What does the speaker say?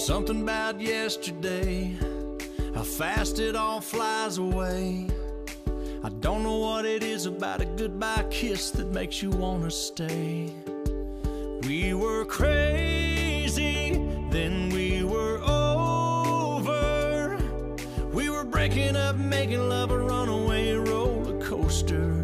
Something about yesterday, how fast it all flies away. I don't know what it is about a goodbye kiss that makes you wanna stay. We were crazy, then we were over. We were breaking up, making love a runaway roller coaster.